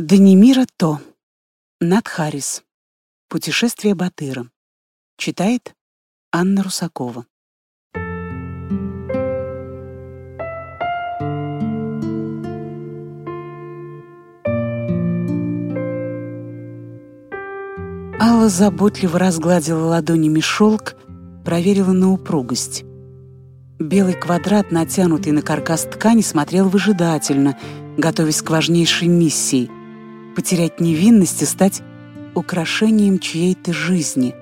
Данимира То. Над Харрис. Путешествие Батыра. Читает Анна Русакова. Алла заботливо разгладила ладонями шелк, проверила на упругость. Белый квадрат, натянутый на каркас ткани, смотрел выжидательно, готовясь к важнейшей миссии — потерять невинность и стать украшением чьей-то жизни.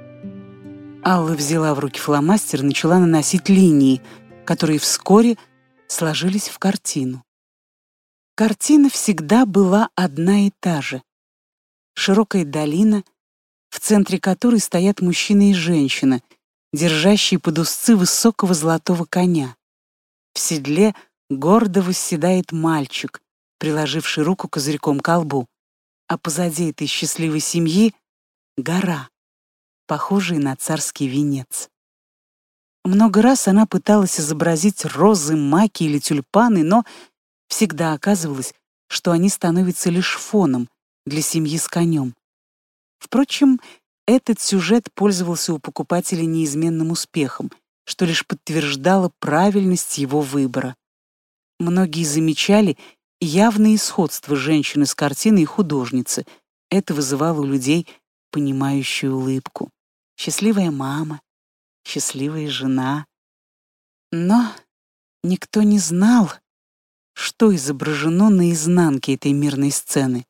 Алла взяла в руки фломастер и начала наносить линии, которые вскоре сложились в картину. Картина всегда была одна и та же. Широкая долина, в центре которой стоят мужчина и женщина — держащий под узцы высокого золотого коня. В седле гордо восседает мальчик, приложивший руку козырьком к колбу, а позади этой счастливой семьи — гора, похожая на царский венец. Много раз она пыталась изобразить розы, маки или тюльпаны, но всегда оказывалось, что они становятся лишь фоном для семьи с конем. Впрочем, этот сюжет пользовался у покупателя неизменным успехом, что лишь подтверждало правильность его выбора. Многие замечали явное сходство женщины с картиной и художницы. Это вызывало у людей понимающую улыбку. Счастливая мама, счастливая жена. Но никто не знал, что изображено на изнанке этой мирной сцены.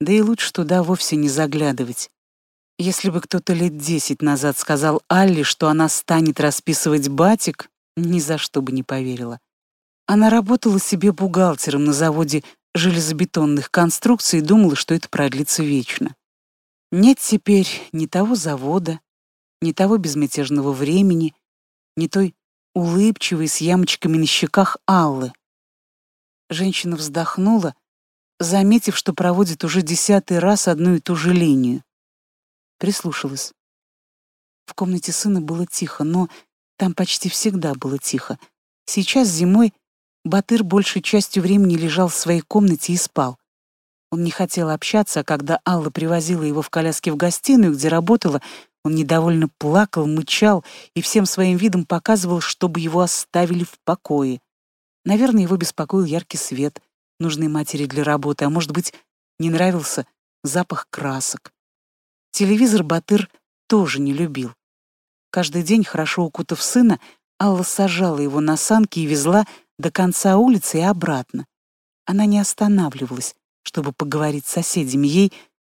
Да и лучше туда вовсе не заглядывать. Если бы кто-то лет десять назад сказал Алле, что она станет расписывать батик, ни за что бы не поверила. Она работала себе бухгалтером на заводе железобетонных конструкций и думала, что это продлится вечно. Нет теперь ни того завода, ни того безмятежного времени, ни той улыбчивой с ямочками на щеках Аллы. Женщина вздохнула, заметив, что проводит уже десятый раз одну и ту же линию. Прислушалась. В комнате сына было тихо, но там почти всегда было тихо. Сейчас зимой Батыр большей частью времени лежал в своей комнате и спал. Он не хотел общаться, а когда Алла привозила его в коляске в гостиную, где работала, он недовольно плакал, мычал и всем своим видом показывал, чтобы его оставили в покое. Наверное, его беспокоил яркий свет, нужный матери для работы, а может быть, не нравился запах красок. Телевизор Батыр тоже не любил. Каждый день, хорошо укутав сына, Алла сажала его на санки и везла до конца улицы и обратно. Она не останавливалась, чтобы поговорить с соседями. Ей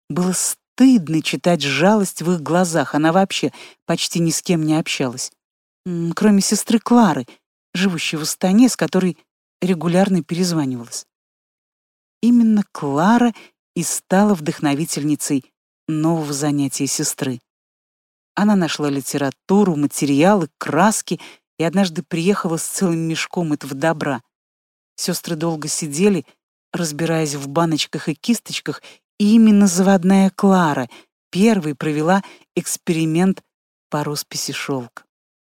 было стыдно читать жалость в их глазах. Она вообще почти ни с кем не общалась. Кроме сестры Клары, живущей в Астане, с которой регулярно перезванивалась. Именно Клара и стала вдохновительницей нового занятия сестры. Она нашла литературу, материалы, краски и однажды приехала с целым мешком этого добра. Сестры долго сидели, разбираясь в баночках и кисточках, и именно заводная Клара первой провела эксперимент по росписи шелк.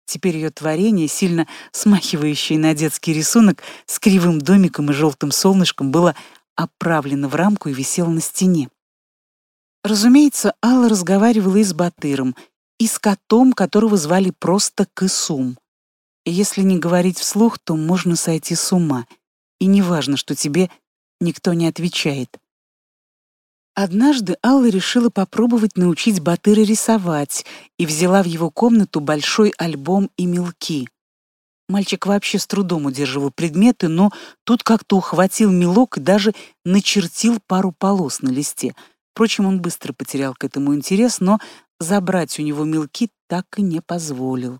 Теперь ее творение, сильно смахивающее на детский рисунок с кривым домиком и желтым солнышком, было оправлено в рамку и висело на стене. Разумеется, Алла разговаривала и с Батыром, и с котом, которого звали просто Кысум. Если не говорить вслух, то можно сойти с ума, и неважно, что тебе никто не отвечает. Однажды Алла решила попробовать научить Батыра рисовать и взяла в его комнату большой альбом и мелки. Мальчик вообще с трудом удерживал предметы, но тут как-то ухватил мелок и даже начертил пару полос на листе — Впрочем, он быстро потерял к этому интерес, но забрать у него мелки так и не позволил.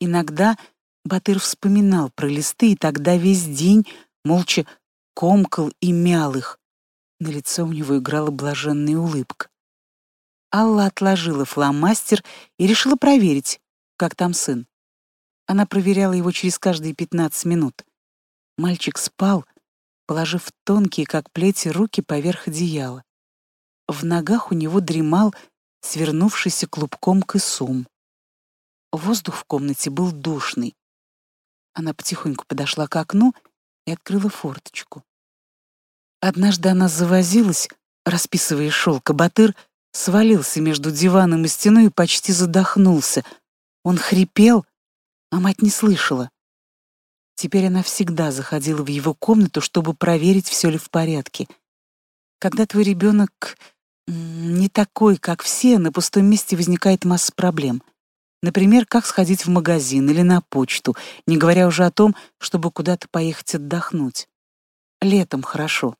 Иногда Батыр вспоминал про листы, и тогда весь день молча комкал и мял их. На лице у него играла блаженная улыбка. Алла отложила фломастер и решила проверить, как там сын. Она проверяла его через каждые пятнадцать минут. Мальчик спал, положив тонкие, как плети, руки поверх одеяла. В ногах у него дремал свернувшийся клубком кысум. Воздух в комнате был душный. Она потихоньку подошла к окну и открыла форточку. Однажды она завозилась, расписывая шелка, Батыр свалился между диваном и стеной и почти задохнулся. Он хрипел, а мать не слышала. Теперь она всегда заходила в его комнату, чтобы проверить, все ли в порядке. Когда твой ребенок не такой, как все, на пустом месте возникает масса проблем. Например, как сходить в магазин или на почту, не говоря уже о том, чтобы куда-то поехать отдохнуть. Летом хорошо.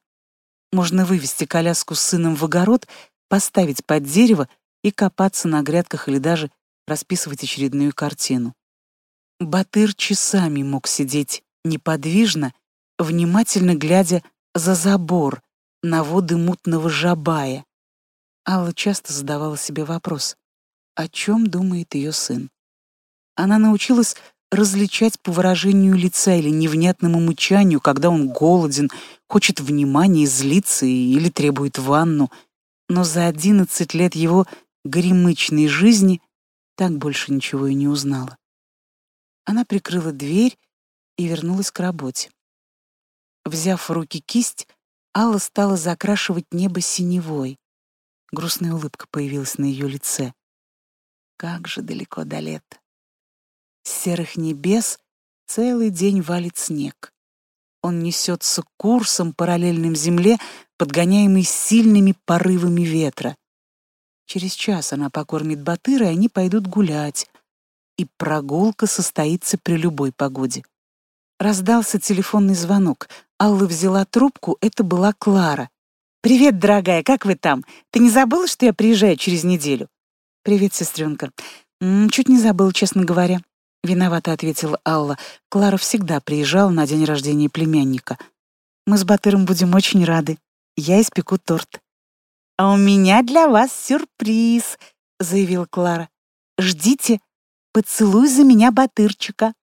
Можно вывести коляску с сыном в огород, поставить под дерево и копаться на грядках или даже расписывать очередную картину. Батыр часами мог сидеть неподвижно, внимательно глядя за забор на воды мутного жабая. Алла часто задавала себе вопрос, о чем думает ее сын. Она научилась различать по выражению лица или невнятному мычанию, когда он голоден, хочет внимания, злится или требует ванну. Но за одиннадцать лет его горемычной жизни так больше ничего и не узнала. Она прикрыла дверь и вернулась к работе. Взяв в руки кисть, Алла стала закрашивать небо синевой. Грустная улыбка появилась на ее лице. Как же далеко до лета. С серых небес целый день валит снег. Он несется курсом, параллельным земле, подгоняемый сильными порывами ветра. Через час она покормит Батыра, и они пойдут гулять. И прогулка состоится при любой погоде. Раздался телефонный звонок. Алла взяла трубку, это была Клара. «Привет, дорогая, как вы там? Ты не забыла, что я приезжаю через неделю?» «Привет, сестренка. Чуть не забыла, честно говоря». Виновато ответила Алла. Клара всегда приезжала на день рождения племянника. Мы с Батыром будем очень рады. Я испеку торт. А у меня для вас сюрприз, заявила Клара. Ждите. Поцелуй за меня Батырчика.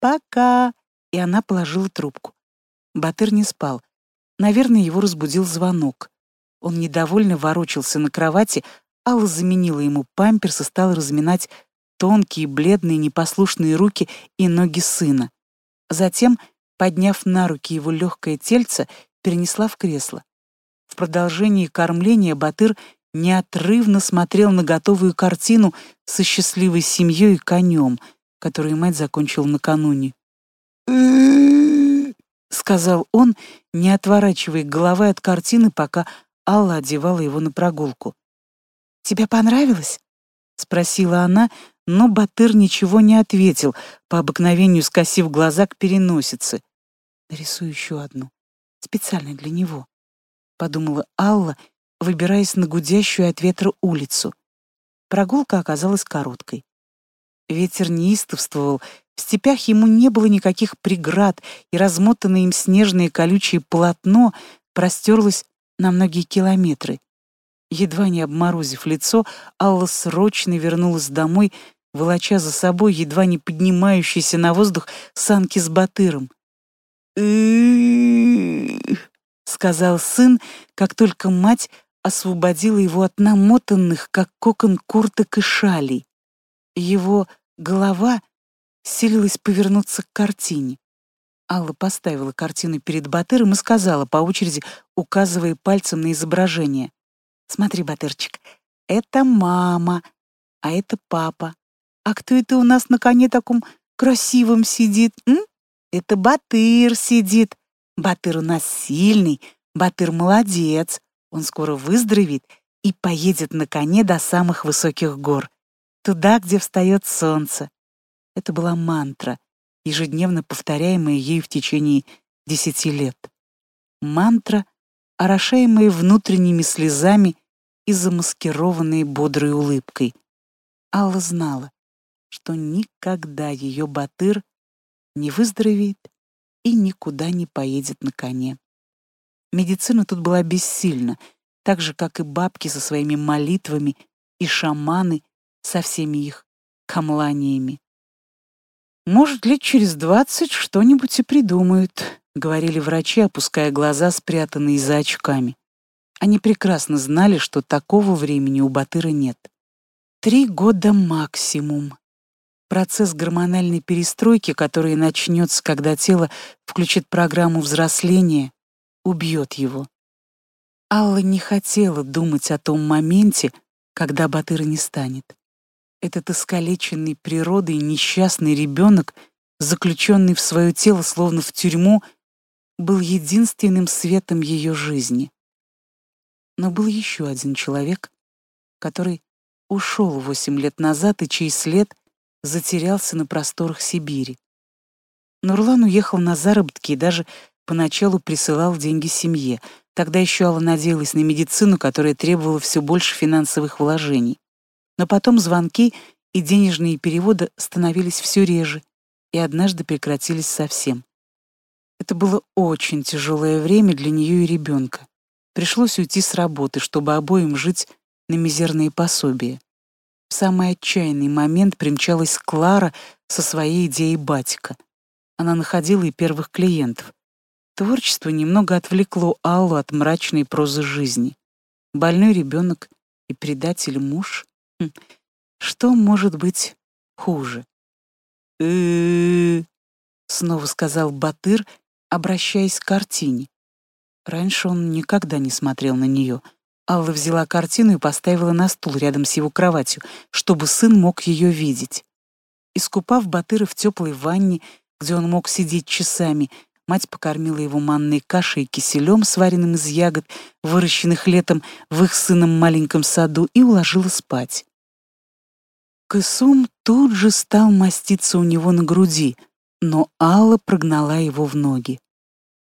Пока. И она положила трубку. Батыр не спал. Наверное, его разбудил звонок. Он недовольно ворочался на кровати, Алла заменила ему памперс и стала разминать тонкие, бледные, непослушные руки и ноги сына. Затем, подняв на руки его легкое тельце, перенесла в кресло. В продолжении кормления Батыр неотрывно смотрел на готовую картину со счастливой семьей и конем, которую мать закончила накануне. сказал он, не отворачивая головы от картины, пока Алла одевала его на прогулку. «Тебе понравилось?» — спросила она, но Батыр ничего не ответил, по обыкновению скосив глаза к переносице. «Нарисую еще одну, специально для него», — подумала Алла, выбираясь на гудящую от ветра улицу. Прогулка оказалась короткой. Ветер неистовствовал, в степях ему не было никаких преград, и размотанное им снежное колючее полотно простерлось на многие километры. Едва не обморозив лицо, Алла срочно вернулась домой, волоча за собой едва не поднимающийся на воздух санки с батыром. сказал сын, как только мать освободила его от намотанных, как кокон курток и шалей. Его голова силилась повернуться к картине. Алла поставила картину перед Батыром и сказала по очереди, указывая пальцем на изображение. «Смотри, Батырчик, это мама, а это папа. А кто это у нас на коне таком красивом сидит? М? Это Батыр сидит. Батыр у нас сильный, Батыр молодец. Он скоро выздоровеет и поедет на коне до самых высоких гор, туда, где встает солнце. Это была мантра, ежедневно повторяемая ею в течение десяти лет. Мантра, орошаемая внутренними слезами и замаскированной бодрой улыбкой. Алла знала, что никогда ее Батыр не выздоровеет и никуда не поедет на коне. Медицина тут была бессильна, так же, как и бабки со своими молитвами и шаманы со всеми их камланиями. «Может, лет через двадцать что-нибудь и придумают», — говорили врачи, опуская глаза, спрятанные за очками. Они прекрасно знали, что такого времени у Батыра нет. Три года максимум. Процесс гормональной перестройки, который начнется, когда тело включит программу взросления, убьет его. Алла не хотела думать о том моменте, когда Батыра не станет. Этот искалеченный природой несчастный ребенок, заключенный в свое тело словно в тюрьму, был единственным светом ее жизни. Но был еще один человек, который ушел восемь лет назад и чей след затерялся на просторах Сибири. Нурлан уехал на заработки и даже поначалу присылал деньги семье. Тогда еще Алла надеялась на медицину, которая требовала все больше финансовых вложений. Но потом звонки и денежные переводы становились все реже и однажды прекратились совсем. Это было очень тяжелое время для нее и ребенка. Пришлось уйти с работы, чтобы обоим жить на мизерные пособия. В самый отчаянный момент примчалась Клара со своей идеей батика. Она находила и первых клиентов. Творчество немного отвлекло Аллу от мрачной прозы жизни. Больной ребенок и предатель муж. Хм. Что может быть хуже? э снова сказал Батыр, обращаясь к картине. Раньше он никогда не смотрел на нее — Алла взяла картину и поставила на стул рядом с его кроватью, чтобы сын мог ее видеть. Искупав Батыра в теплой ванне, где он мог сидеть часами, мать покормила его манной кашей и киселем, сваренным из ягод, выращенных летом в их сыном маленьком саду, и уложила спать. Кысум тут же стал маститься у него на груди, но Алла прогнала его в ноги.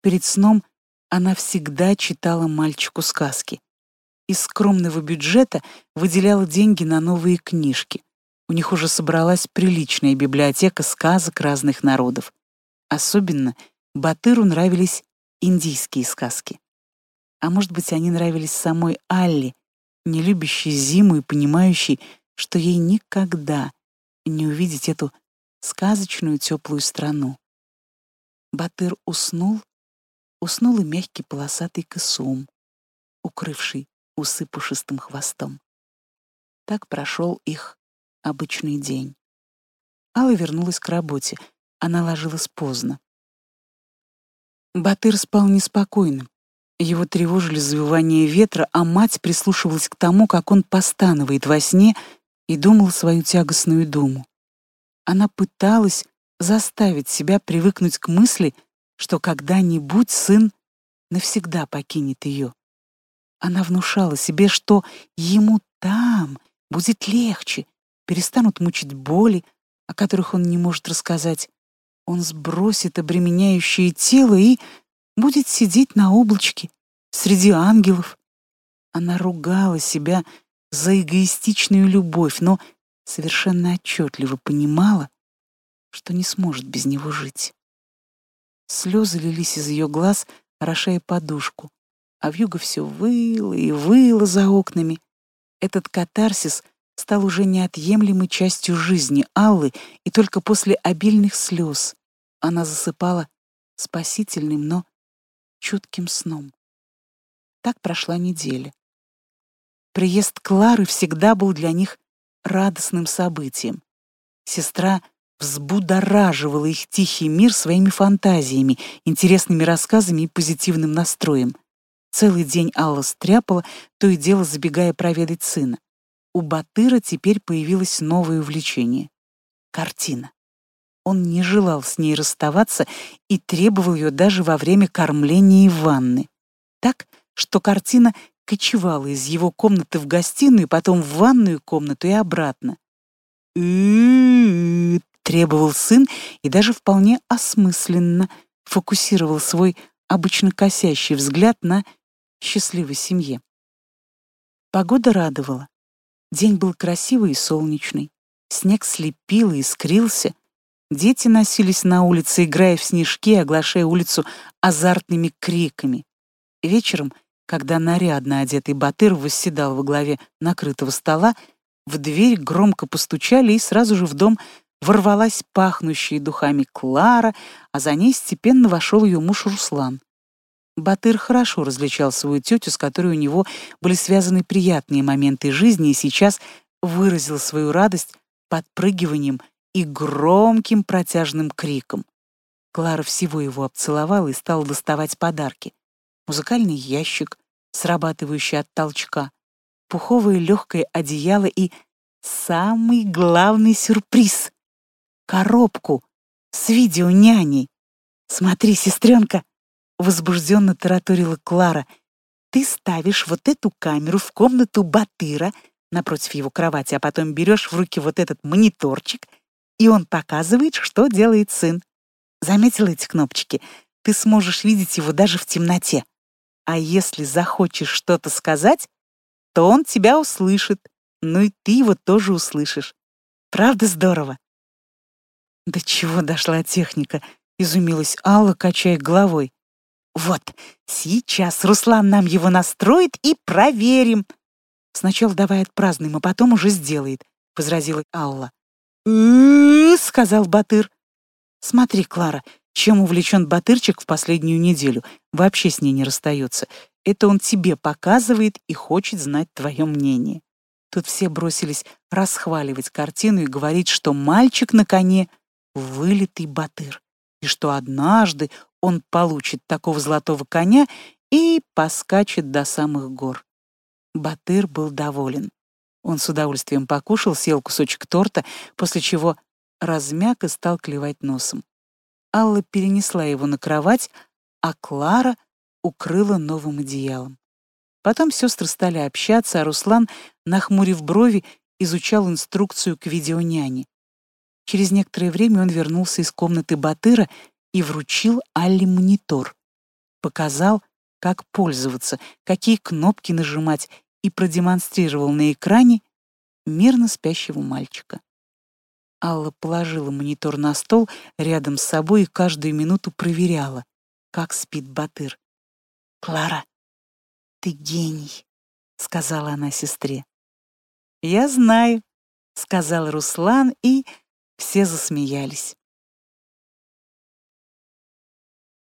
Перед сном она всегда читала мальчику сказки из скромного бюджета выделяла деньги на новые книжки. У них уже собралась приличная библиотека сказок разных народов. Особенно Батыру нравились индийские сказки. А может быть, они нравились самой Алле, не любящей зиму и понимающей, что ей никогда не увидеть эту сказочную теплую страну. Батыр уснул, уснул и мягкий полосатый косум, укрывший усы пушистым хвостом. Так прошел их обычный день. Алла вернулась к работе. Она ложилась поздно. Батыр спал неспокойно. Его тревожили завывания ветра, а мать прислушивалась к тому, как он постанывает во сне, и думала свою тягостную думу. Она пыталась заставить себя привыкнуть к мысли, что когда-нибудь сын навсегда покинет ее. Она внушала себе, что ему там будет легче, перестанут мучить боли, о которых он не может рассказать. Он сбросит обременяющее тело и будет сидеть на облачке среди ангелов. Она ругала себя за эгоистичную любовь, но совершенно отчетливо понимала, что не сможет без него жить. Слезы лились из ее глаз, орошая подушку а вьюга все выла и выла за окнами. Этот катарсис стал уже неотъемлемой частью жизни Аллы, и только после обильных слез она засыпала спасительным, но чутким сном. Так прошла неделя. Приезд Клары всегда был для них радостным событием. Сестра взбудораживала их тихий мир своими фантазиями, интересными рассказами и позитивным настроем — Целый день Алла стряпала, то и дело забегая проведать сына. У Батыра теперь появилось новое увлечение — картина. Он не желал с ней расставаться и требовал ее даже во время кормления и ванны. Так, что картина кочевала из его комнаты в гостиную, потом в ванную комнату и обратно. требовал сын и даже вполне осмысленно фокусировал свой обычно косящий взгляд на счастливой семье. Погода радовала. День был красивый и солнечный. Снег слепил и искрился. Дети носились на улице, играя в снежки, оглашая улицу азартными криками. Вечером, когда нарядно одетый Батыр восседал во главе накрытого стола, в дверь громко постучали, и сразу же в дом ворвалась пахнущая духами Клара, а за ней степенно вошел ее муж Руслан. Батыр хорошо различал свою тетю, с которой у него были связаны приятные моменты жизни, и сейчас выразил свою радость подпрыгиванием и громким протяжным криком. Клара всего его обцеловала и стала доставать подарки. Музыкальный ящик, срабатывающий от толчка, пуховое легкое одеяло и самый главный сюрприз — коробку с видео няней. «Смотри, сестренка!» — возбужденно тараторила Клара. «Ты ставишь вот эту камеру в комнату Батыра напротив его кровати, а потом берешь в руки вот этот мониторчик, и он показывает, что делает сын. Заметила эти кнопочки? Ты сможешь видеть его даже в темноте. А если захочешь что-то сказать, то он тебя услышит, ну и ты его тоже услышишь. Правда здорово? До чего дошла техника? Изумилась Алла, качая головой. Вот, сейчас Руслан нам его настроит и проверим. Сначала давай отпразднуем, а потом уже сделает, возразила Алла. «М-м-м», сказал Батыр. Смотри, Клара, чем увлечен Батырчик в последнюю неделю, вообще с ней не расстается. Это он тебе показывает и хочет знать твое мнение. Тут все бросились расхваливать картину и говорить, что мальчик на коне — вылитый Батыр, и что однажды он получит такого золотого коня и поскачет до самых гор. Батыр был доволен. Он с удовольствием покушал, съел кусочек торта, после чего размяк и стал клевать носом. Алла перенесла его на кровать, а Клара укрыла новым одеялом. Потом сестры стали общаться, а Руслан, нахмурив брови, изучал инструкцию к видеоняне. Через некоторое время он вернулся из комнаты Батыра и вручил Алле монитор. Показал, как пользоваться, какие кнопки нажимать, и продемонстрировал на экране мирно спящего мальчика. Алла положила монитор на стол рядом с собой и каждую минуту проверяла, как спит Батыр. «Клара, ты гений», — сказала она сестре. «Я знаю», — сказал Руслан, и все засмеялись.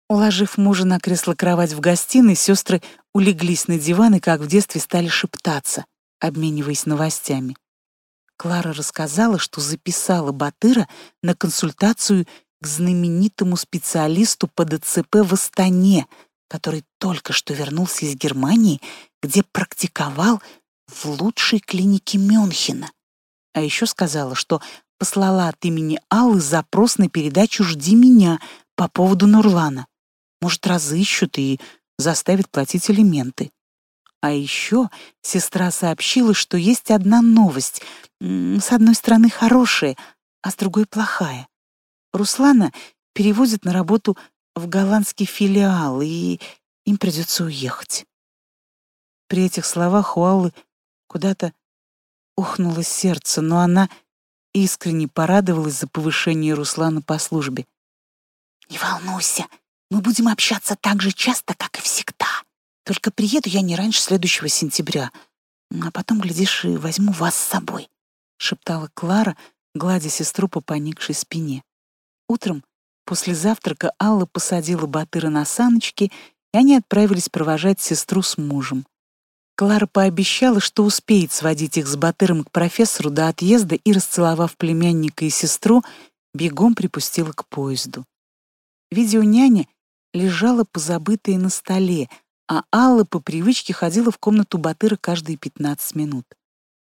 Уложив мужа на кресло-кровать в гостиной, сестры улеглись на диван и, как в детстве, стали шептаться, обмениваясь новостями. Клара рассказала, что записала Батыра на консультацию к знаменитому специалисту по ДЦП в Астане, который только что вернулся из Германии, где практиковал в лучшей клинике Мюнхена. А еще сказала, что послала от имени Аллы запрос на передачу «Жди меня» по поводу Нурлана. Может, разыщут и заставят платить элементы. А еще сестра сообщила, что есть одна новость, с одной стороны хорошая, а с другой плохая. Руслана переводят на работу в голландский филиал, и им придется уехать. При этих словах у Аллы куда-то ухнуло сердце, но она искренне порадовалась за повышение Руслана по службе. «Не волнуйся, мы будем общаться так же часто, как и всегда», только приеду я не раньше следующего сентября, а потом, глядишь, и возьму вас с собой», — шептала Клара, гладя сестру по поникшей спине. Утром, после завтрака, Алла посадила Батыра на саночки, и они отправились провожать сестру с мужем. Клара пообещала, что успеет сводить их с Батыром к профессору до отъезда и, расцеловав племянника и сестру, бегом припустила к поезду. Видеоняня лежала позабытая на столе, а Алла по привычке ходила в комнату Батыра каждые 15 минут.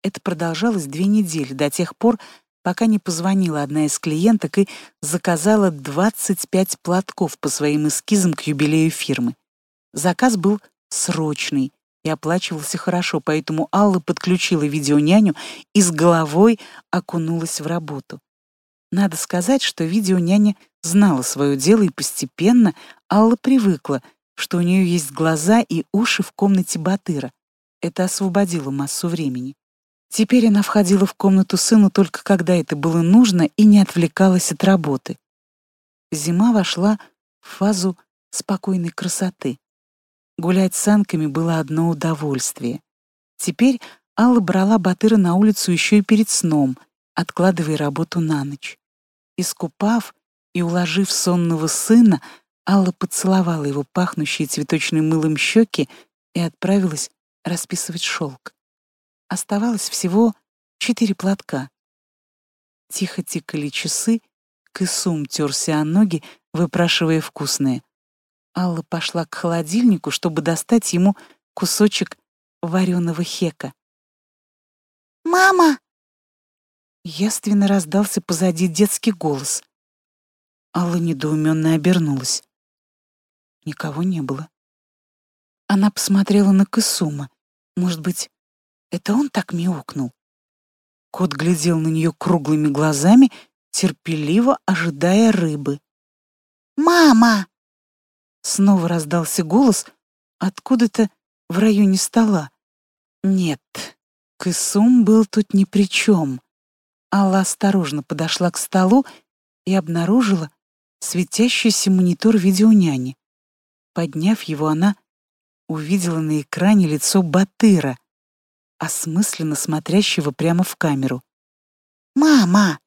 Это продолжалось две недели, до тех пор, пока не позвонила одна из клиенток и заказала 25 платков по своим эскизам к юбилею фирмы. Заказ был срочный и оплачивался хорошо, поэтому Алла подключила видеоняню и с головой окунулась в работу. Надо сказать, что видеоняня знала свое дело, и постепенно Алла привыкла — что у нее есть глаза и уши в комнате Батыра. Это освободило массу времени. Теперь она входила в комнату сыну только когда это было нужно и не отвлекалась от работы. Зима вошла в фазу спокойной красоты. Гулять с санками было одно удовольствие. Теперь Алла брала Батыра на улицу еще и перед сном, откладывая работу на ночь. Искупав и уложив сонного сына, Алла поцеловала его пахнущие цветочным мылом щеки и отправилась расписывать шелк. Оставалось всего четыре платка. Тихо тикали часы, Кысум терся о ноги, выпрашивая вкусное. Алла пошла к холодильнику, чтобы достать ему кусочек вареного хека. «Мама!» Яственно раздался позади детский голос. Алла недоуменно обернулась. Никого не было. Она посмотрела на Кысума. Может быть, это он так мяукнул? Кот глядел на нее круглыми глазами, терпеливо ожидая рыбы. «Мама!» Снова раздался голос откуда-то в районе стола. Нет, Кысум был тут ни при чем. Алла осторожно подошла к столу и обнаружила светящийся монитор видеоняни. Подняв его, она увидела на экране лицо Батыра, осмысленно смотрящего прямо в камеру. «Мама!»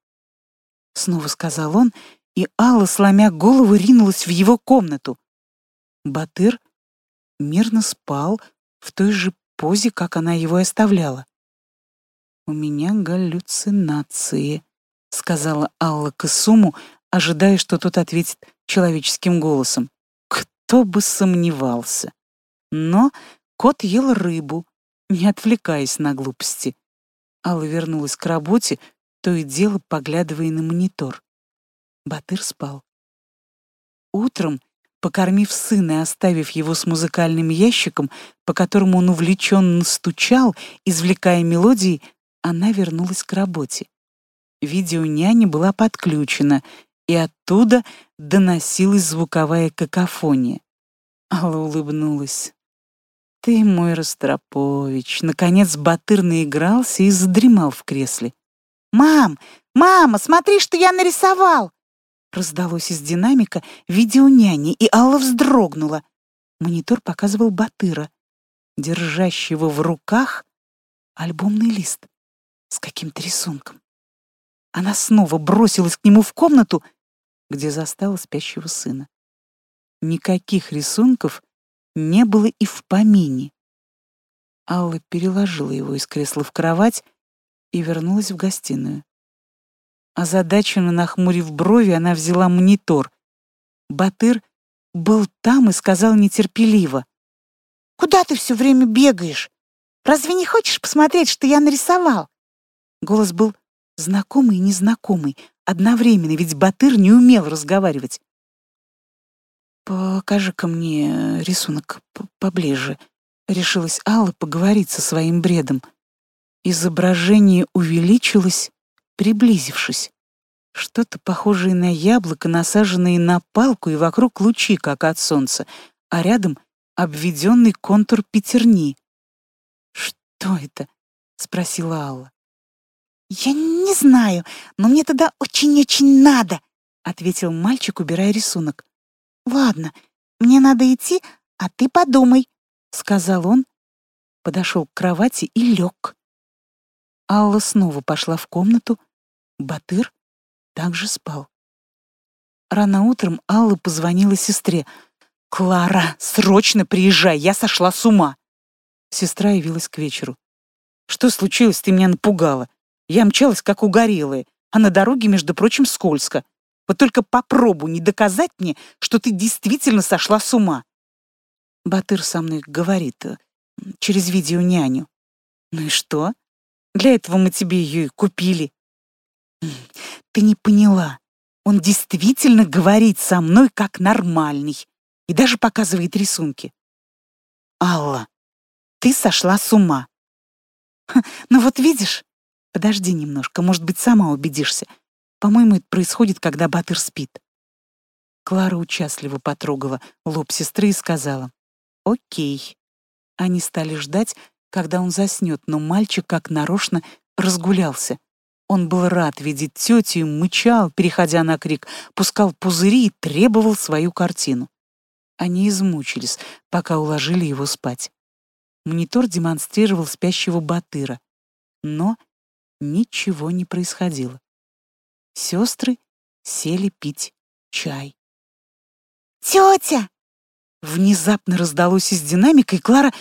— снова сказал он, и Алла, сломя голову, ринулась в его комнату. Батыр мирно спал в той же позе, как она его и оставляла. «У меня галлюцинации», — сказала Алла Кысуму, ожидая, что тот ответит человеческим голосом. Кто бы сомневался. Но кот ел рыбу, не отвлекаясь на глупости. Алла вернулась к работе, то и дело поглядывая на монитор. Батыр спал. Утром, покормив сына и оставив его с музыкальным ящиком, по которому он увлеченно стучал, извлекая мелодии, она вернулась к работе. Видео няни была подключена, и оттуда доносилась звуковая какофония. Алла улыбнулась. «Ты мой Ростропович!» Наконец Батыр наигрался и задремал в кресле. «Мам! Мама, смотри, что я нарисовал!» Раздалось из динамика видео няни, и Алла вздрогнула. Монитор показывал Батыра, держащего в руках альбомный лист с каким-то рисунком. Она снова бросилась к нему в комнату, где застала спящего сына. Никаких рисунков не было и в помине. Алла переложила его из кресла в кровать и вернулась в гостиную. Озадаченно нахмурив брови, она взяла монитор. Батыр был там и сказал нетерпеливо. «Куда ты все время бегаешь? Разве не хочешь посмотреть, что я нарисовал?» Голос был знакомый и незнакомый, одновременно, ведь Батыр не умел разговаривать. «Покажи-ка мне рисунок поближе», — решилась Алла поговорить со своим бредом. Изображение увеличилось, приблизившись. Что-то похожее на яблоко, насаженное на палку и вокруг лучи, как от солнца, а рядом обведенный контур пятерни. «Что это?» — спросила Алла. «Я не знаю, но мне тогда очень-очень надо», — ответил мальчик, убирая рисунок. «Ладно, мне надо идти, а ты подумай», — сказал он, подошел к кровати и лег. Алла снова пошла в комнату. Батыр также спал. Рано утром Алла позвонила сестре. «Клара, срочно приезжай, я сошла с ума!» Сестра явилась к вечеру. «Что случилось? Ты меня напугала. Я мчалась, как угорелая, а на дороге, между прочим, скользко. Вот только попробуй не доказать мне, что ты действительно сошла с ума. Батыр со мной говорит э, через видео няню. Ну и что? Для этого мы тебе ее и купили. Ты не поняла. Он действительно говорит со мной как нормальный и даже показывает рисунки. Алла, ты сошла с ума. Ну вот видишь, Подожди немножко, может быть, сама убедишься. По-моему, это происходит, когда Батыр спит. Клара участливо потрогала лоб сестры и сказала «Окей». Они стали ждать, когда он заснет, но мальчик как нарочно разгулялся. Он был рад видеть тетю, мычал, переходя на крик, пускал пузыри и требовал свою картину. Они измучились, пока уложили его спать. Монитор демонстрировал спящего Батыра, но ничего не происходило. Сестры сели пить чай. «Тетя!» Внезапно раздалось из динамика, и Клара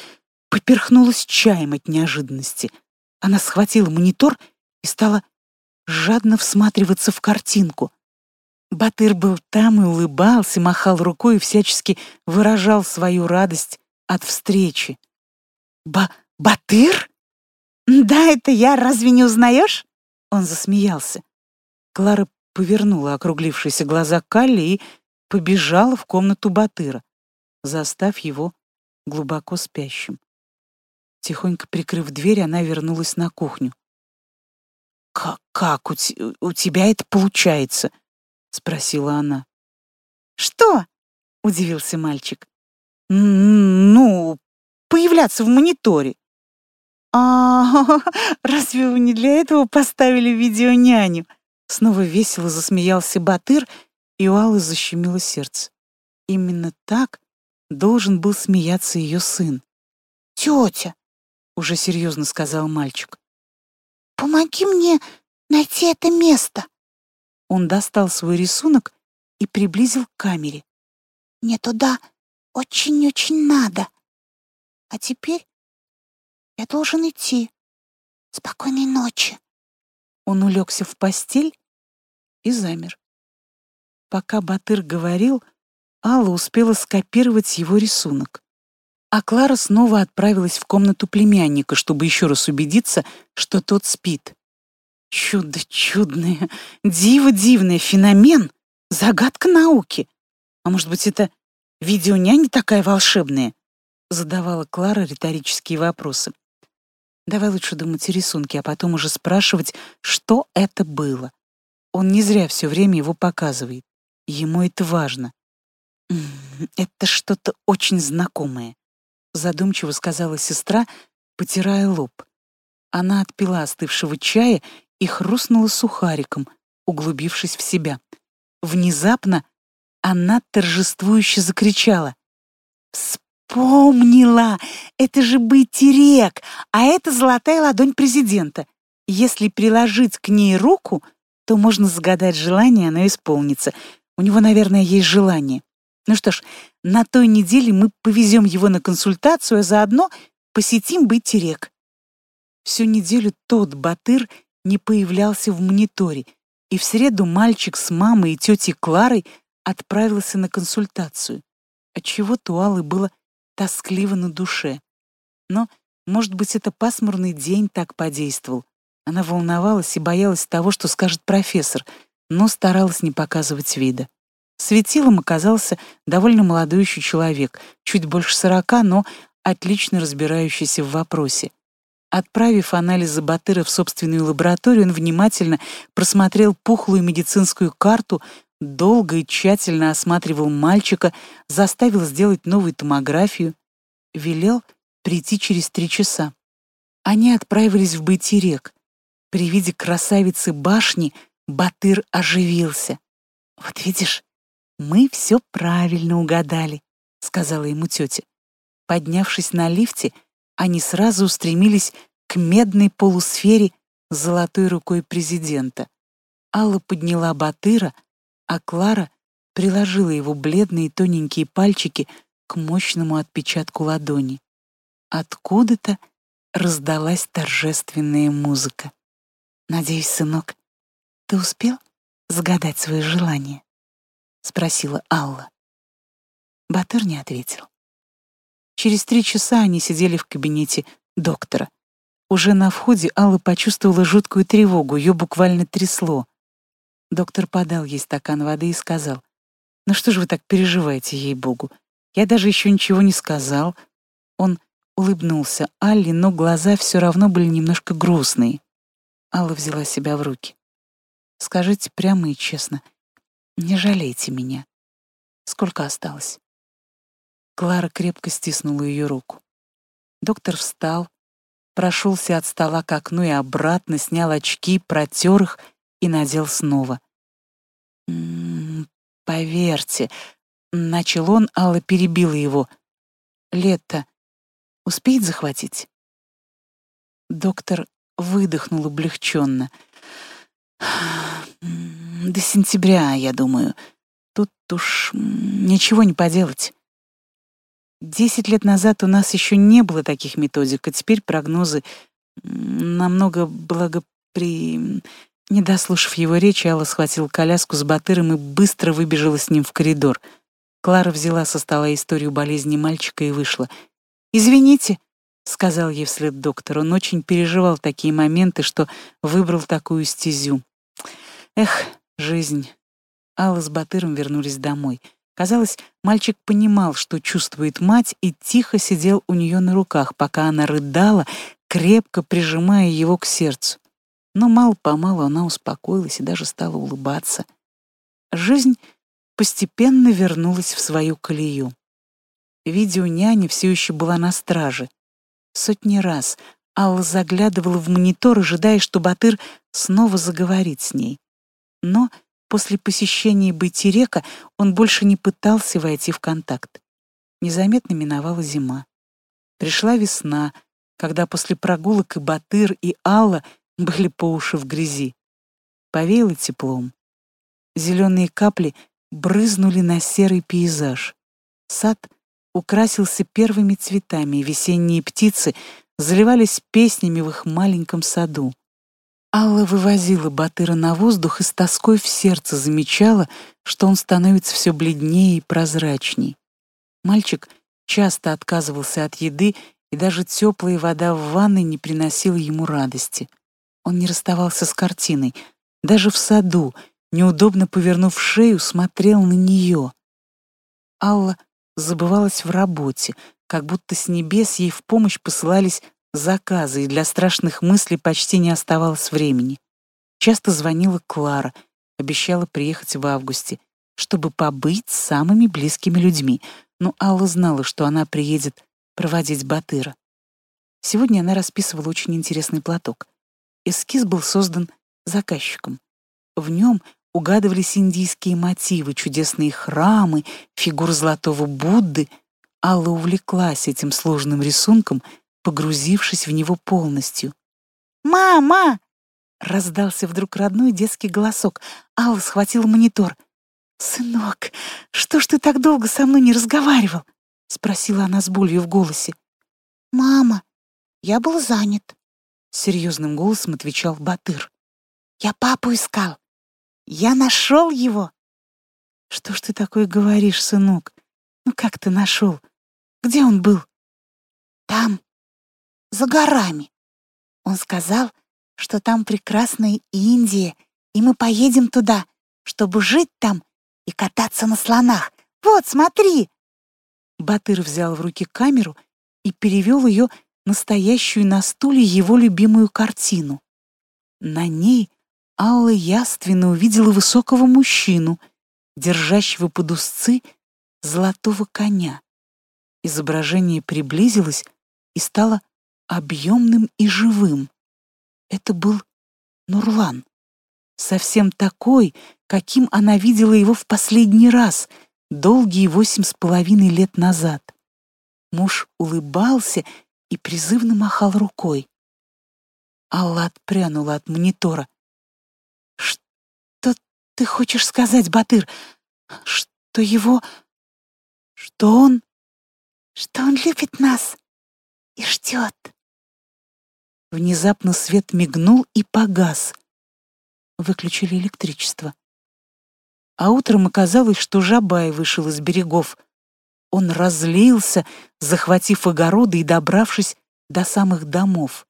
поперхнулась чаем от неожиданности. Она схватила монитор и стала жадно всматриваться в картинку. Батыр был там и улыбался, махал рукой и всячески выражал свою радость от встречи. Ба Батыр? Да, это я, разве не узнаешь? Он засмеялся. Клара повернула округлившиеся глаза Калли и побежала в комнату Батыра, застав его глубоко спящим. Тихонько прикрыв дверь, она вернулась на кухню. «Как, как у, у тебя это получается?» — спросила она. «Что?» — удивился мальчик. «Ну, появляться в мониторе». «А, разве вы не для этого поставили видеоняню?» Снова весело засмеялся Батыр, и у Аллы защемило сердце. Именно так должен был смеяться ее сын. «Тетя!» — уже серьезно сказал мальчик. «Помоги мне найти это место!» Он достал свой рисунок и приблизил к камере. «Мне туда очень-очень надо. А теперь я должен идти. Спокойной ночи!» Он улегся в постель и замер. Пока Батыр говорил, Алла успела скопировать его рисунок. А Клара снова отправилась в комнату племянника, чтобы еще раз убедиться, что тот спит. Чудо чудное, диво дивное, феномен, загадка науки. А может быть, это видеоняня такая волшебная? Задавала Клара риторические вопросы. Давай лучше думать о рисунке, а потом уже спрашивать, что это было. Он не зря все время его показывает. Ему это важно. «Это что-то очень знакомое», — задумчиво сказала сестра, потирая лоб. Она отпила остывшего чая и хрустнула сухариком, углубившись в себя. Внезапно она торжествующе закричала. «Вспомнила! Это же Байтерек, а это золотая ладонь президента. Если приложить к ней руку, то можно загадать желание, оно исполнится. У него, наверное, есть желание. Ну что ж, на той неделе мы повезем его на консультацию, а заодно посетим Байтерек». Всю неделю тот Батыр не появлялся в мониторе, и в среду мальчик с мамой и тетей Кларой отправился на консультацию. Отчего-то у Аллы было тоскливо на душе. Но, может быть, это пасмурный день так подействовал. Она волновалась и боялась того, что скажет профессор, но старалась не показывать вида. Светилом оказался довольно молодой еще человек, чуть больше сорока, но отлично разбирающийся в вопросе. Отправив анализы Батыра в собственную лабораторию, он внимательно просмотрел пухлую медицинскую карту, долго и тщательно осматривал мальчика, заставил сделать новую томографию, велел прийти через три часа. Они отправились в Байтерек. При виде красавицы башни Батыр оживился. «Вот видишь, мы все правильно угадали», — сказала ему тетя. Поднявшись на лифте, они сразу устремились к медной полусфере золотой рукой президента. Алла подняла Батыра, а Клара приложила его бледные тоненькие пальчики к мощному отпечатку ладони. Откуда-то раздалась торжественная музыка. «Надеюсь, сынок, ты успел загадать свое желание?» — спросила Алла. Батыр не ответил. Через три часа они сидели в кабинете доктора. Уже на входе Алла почувствовала жуткую тревогу, ее буквально трясло. Доктор подал ей стакан воды и сказал, «Ну что же вы так переживаете, ей-богу? Я даже еще ничего не сказал». Он улыбнулся Алле, но глаза все равно были немножко грустные. Алла взяла себя в руки. «Скажите прямо и честно, не жалейте меня. Сколько осталось?» Клара крепко стиснула ее руку. Доктор встал, прошелся от стола к окну и обратно, снял очки, протер их и надел снова. «М -м, «Поверьте», — начал он, Алла перебила его. «Лето успеет захватить?» Доктор выдохнул облегченно. «До сентября, я думаю. Тут уж ничего не поделать. Десять лет назад у нас еще не было таких методик, а теперь прогнозы намного благопри... Не дослушав его речи, Алла схватила коляску с Батыром и быстро выбежала с ним в коридор. Клара взяла со стола историю болезни мальчика и вышла. «Извините», — сказал ей вслед доктор. Он очень переживал такие моменты, что выбрал такую стезю. Эх, жизнь. Алла с Батыром вернулись домой. Казалось, мальчик понимал, что чувствует мать, и тихо сидел у нее на руках, пока она рыдала, крепко прижимая его к сердцу. Но мало-помалу она успокоилась и даже стала улыбаться. Жизнь постепенно вернулась в свою колею. Видео няни все еще была на страже. Сотни раз Алла заглядывала в монитор, ожидая, что Батыр снова заговорит с ней. Но после посещения Байтерека он больше не пытался войти в контакт. Незаметно миновала зима. Пришла весна, когда после прогулок и Батыр, и Алла были по уши в грязи. Повеяло теплом. Зеленые капли брызнули на серый пейзаж. Сад украсился первыми цветами, и весенние птицы заливались песнями в их маленьком саду. Алла вывозила Батыра на воздух и с тоской в сердце замечала, что он становится все бледнее и прозрачней. Мальчик часто отказывался от еды, и даже теплая вода в ванной не приносила ему радости. Он не расставался с картиной. Даже в саду, неудобно повернув шею, смотрел на нее. Алла забывалась в работе, как будто с небес ей в помощь посылались заказы, и для страшных мыслей почти не оставалось времени. Часто звонила Клара, обещала приехать в августе, чтобы побыть с самыми близкими людьми, но Алла знала, что она приедет проводить Батыра. Сегодня она расписывала очень интересный платок. Эскиз был создан заказчиком. В нем угадывались индийские мотивы, чудесные храмы, фигуры золотого Будды. Алла увлеклась этим сложным рисунком, погрузившись в него полностью. «Мама!» — раздался вдруг родной детский голосок. Алла схватила монитор. «Сынок, что ж ты так долго со мной не разговаривал?» — спросила она с болью в голосе. «Мама, я был занят», — серьезным голосом отвечал Батыр. «Я папу искал. Я нашел его!» «Что ж ты такое говоришь, сынок? Ну как ты нашел? Где он был?» «Там, за горами. Он сказал, что там прекрасная Индия, и мы поедем туда, чтобы жить там и кататься на слонах. Вот, смотри!» Батыр взял в руки камеру и перевел ее настоящую на стуле его любимую картину. На ней Алла яственно увидела высокого мужчину, держащего под узцы золотого коня. Изображение приблизилось и стало объемным и живым. Это был Нурлан. Совсем такой, каким она видела его в последний раз, долгие восемь с половиной лет назад. Муж улыбался и призывно махал рукой. Алла отпрянула от монитора. «Что ты хочешь сказать, Батыр? Что его... Что он...» «Что он любит нас и ждет». Внезапно свет мигнул и погас. Выключили электричество. А утром оказалось, что Жабай вышел из берегов. Он разлился, захватив огороды и добравшись до самых домов.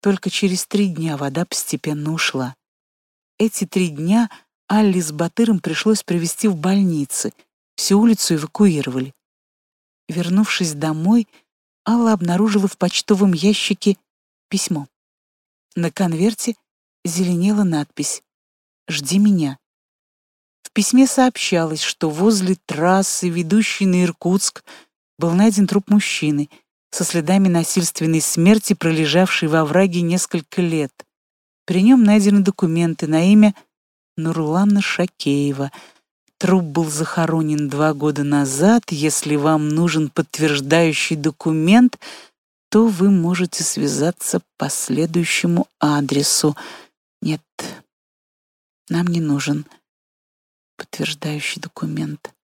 Только через три дня вода постепенно ушла. Эти три дня Алле с Батыром пришлось провести в больнице. Всю улицу эвакуировали. Вернувшись домой, Алла обнаружила в почтовом ящике письмо. На конверте зеленела надпись «Жди меня». Письме сообщалось, что возле трассы, ведущей на Иркутск, был найден труп мужчины со следами насильственной смерти, пролежавшей во враге несколько лет. При нем найдены документы на имя Нурлана Шакеева. Труп был захоронен два года назад. Если вам нужен подтверждающий документ, то вы можете связаться по следующему адресу. Нет, нам не нужен подтверждающий документ,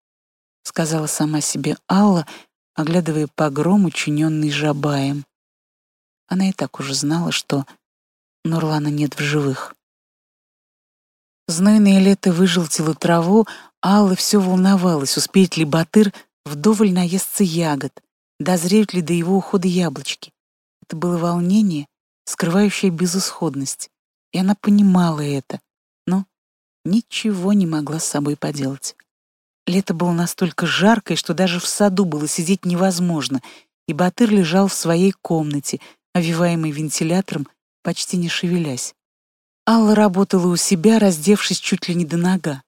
сказала сама себе Алла, оглядывая погром, учиненный Жабаем. Она и так уже знала, что Нурлана нет в живых. Знойное лето выжелтило траву, Алла все волновалась, успеет ли Батыр вдоволь наесться ягод. дозреют ли до его ухода яблочки. Это было волнение, скрывающее безысходность, и она понимала это, ничего не могла с собой поделать. Лето было настолько жаркое, что даже в саду было сидеть невозможно, и Батыр лежал в своей комнате, овиваемый вентилятором, почти не шевелясь. Алла работала у себя, раздевшись чуть ли не до нога.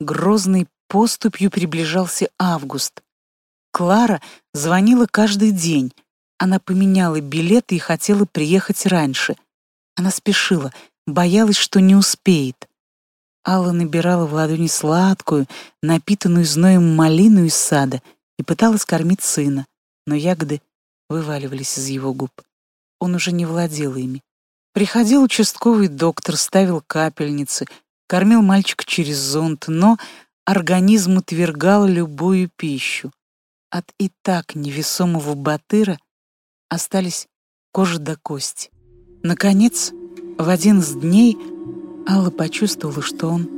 Грозной поступью приближался август. Клара звонила каждый день. Она поменяла билеты и хотела приехать раньше. Она спешила, боялась, что не успеет. Алла набирала в ладони сладкую, напитанную зноем малину из сада и пыталась кормить сына, но ягоды вываливались из его губ. Он уже не владел ими. Приходил участковый доктор, ставил капельницы, кормил мальчика через зонт, но организм утвергал любую пищу. От и так невесомого батыра остались кожа до кости. Наконец, в один из дней Алла почувствовала, что он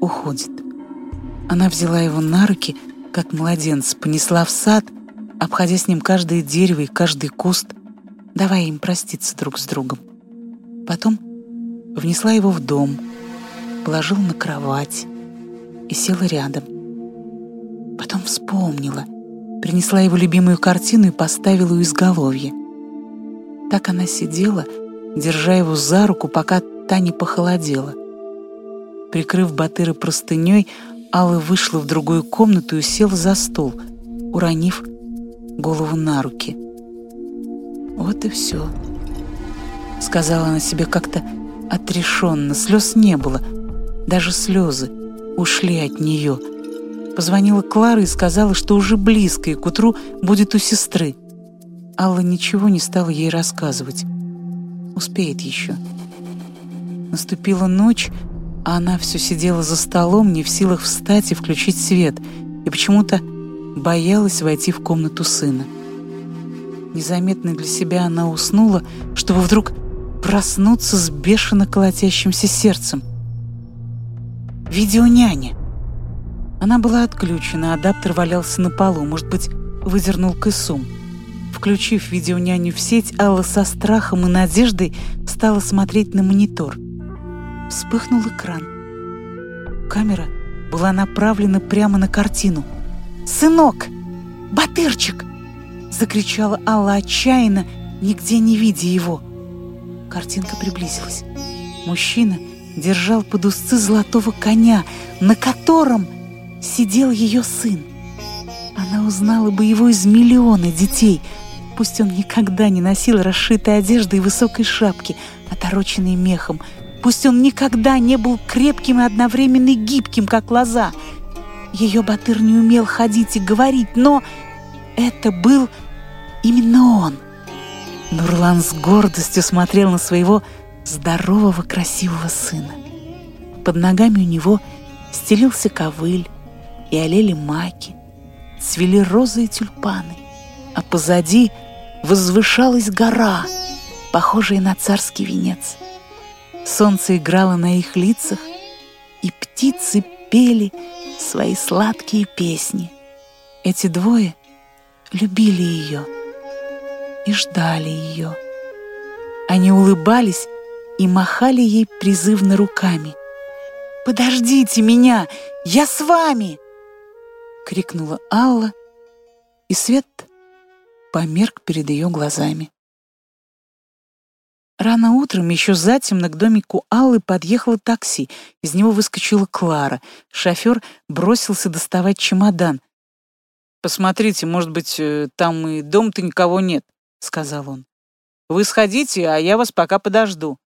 уходит. Она взяла его на руки, как младенца, понесла в сад, обходя с ним каждое дерево и каждый куст, давая им проститься друг с другом. Потом внесла его в дом, положила на кровать и села рядом. Потом вспомнила, принесла его любимую картину и поставила у изголовья. Так она сидела, держа его за руку, пока та не похолодела. Прикрыв Батыра простыней, Алла вышла в другую комнату и села за стол, уронив голову на руки. Вот и все сказала она себе как-то отрешенно. Слез не было, даже слезы ушли от нее. Позвонила Клара и сказала, что уже близко, и к утру будет у сестры. Алла ничего не стала ей рассказывать. Успеет еще. Наступила ночь, а она все сидела за столом, не в силах встать и включить свет, и почему-то боялась войти в комнату сына. Незаметно для себя она уснула, чтобы вдруг проснуться с бешено колотящимся сердцем. Видеоняня. Она была отключена, адаптер валялся на полу, может быть, выдернул кысум. Включив видеоняню в сеть, Алла со страхом и надеждой стала смотреть на монитор. Вспыхнул экран. Камера была направлена прямо на картину. «Сынок! Батырчик!» — закричала Алла отчаянно, нигде не видя его. Картинка приблизилась. Мужчина держал под узцы золотого коня, на котором сидел ее сын. Она узнала бы его из миллиона детей. Пусть он никогда не носил расшитой одежды и высокой шапки, отороченной мехом. Пусть он никогда не был крепким и одновременно гибким, как лоза. Ее Батыр не умел ходить и говорить, но это был именно он — Нурлан с гордостью смотрел на своего здорового красивого сына. Под ногами у него стелился ковыль и олели маки, цвели розы и тюльпаны, а позади возвышалась гора, похожая на царский венец. Солнце играло на их лицах, и птицы пели свои сладкие песни. Эти двое любили ее — и ждали ее. Они улыбались и махали ей призывно руками. «Подождите меня! Я с вами!» — крикнула Алла, и свет померк перед ее глазами. Рано утром, еще затемно, к домику Аллы подъехало такси. Из него выскочила Клара. Шофер бросился доставать чемодан. «Посмотрите, может быть, э, там и дом-то никого нет», сказал он. «Вы сходите, а я вас пока подожду».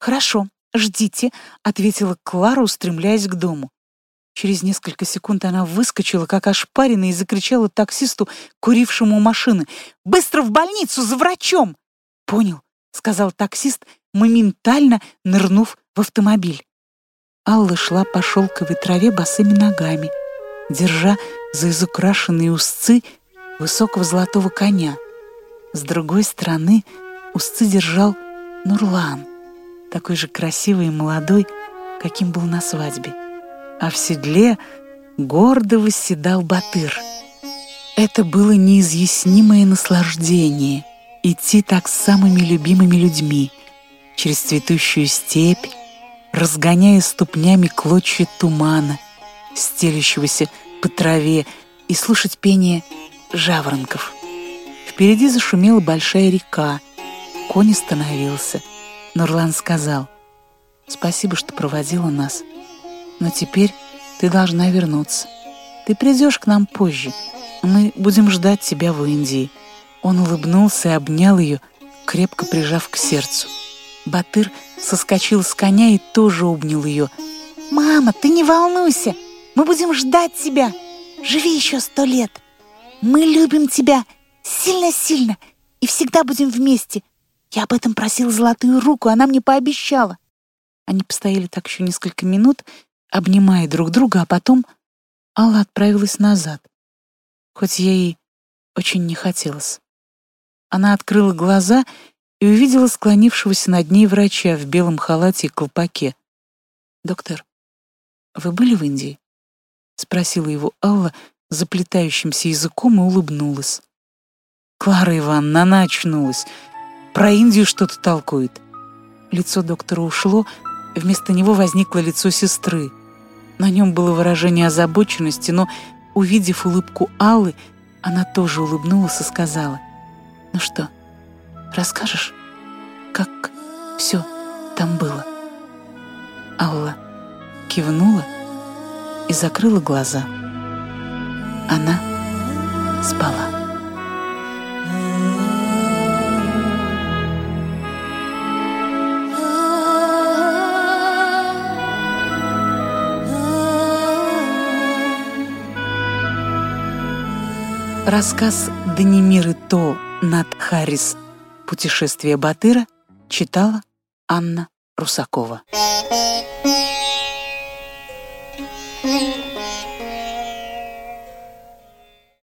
«Хорошо, ждите», — ответила Клара, устремляясь к дому. Через несколько секунд она выскочила, как ошпаренная, и закричала таксисту, курившему у машины. «Быстро в больницу, за врачом!» «Понял», — сказал таксист, моментально нырнув в автомобиль. Алла шла по шелковой траве босыми ногами, держа за изукрашенные узцы высокого золотого коня — с другой стороны узцы держал Нурлан, такой же красивый и молодой, каким был на свадьбе. А в седле гордо восседал Батыр. Это было неизъяснимое наслаждение — идти так с самыми любимыми людьми, через цветущую степь, разгоняя ступнями клочья тумана, стелющегося по траве, и слушать пение жаворонков. Впереди зашумела большая река. Конь остановился. Нурлан сказал, «Спасибо, что проводила нас. Но теперь ты должна вернуться. Ты придешь к нам позже. Мы будем ждать тебя в Индии». Он улыбнулся и обнял ее, крепко прижав к сердцу. Батыр соскочил с коня и тоже обнял ее. «Мама, ты не волнуйся! Мы будем ждать тебя! Живи еще сто лет! Мы любим тебя сильно-сильно и всегда будем вместе! Я об этом просил золотую руку, она мне пообещала!» Они постояли так еще несколько минут, обнимая друг друга, а потом Алла отправилась назад, хоть ей очень не хотелось. Она открыла глаза и увидела склонившегося над ней врача в белом халате и колпаке. «Доктор, вы были в Индии?» — спросила его Алла заплетающимся языком и улыбнулась. «Клара Ивановна, она очнулась. Про Индию что-то толкует». Лицо доктора ушло, вместо него возникло лицо сестры — на нем было выражение озабоченности, но, увидев улыбку Аллы, она тоже улыбнулась и сказала, «Ну что, расскажешь, как все там было?» Алла кивнула и закрыла глаза. Она спала. Рассказ Данимиры То над Харрис «Путешествие Батыра» читала Анна Русакова.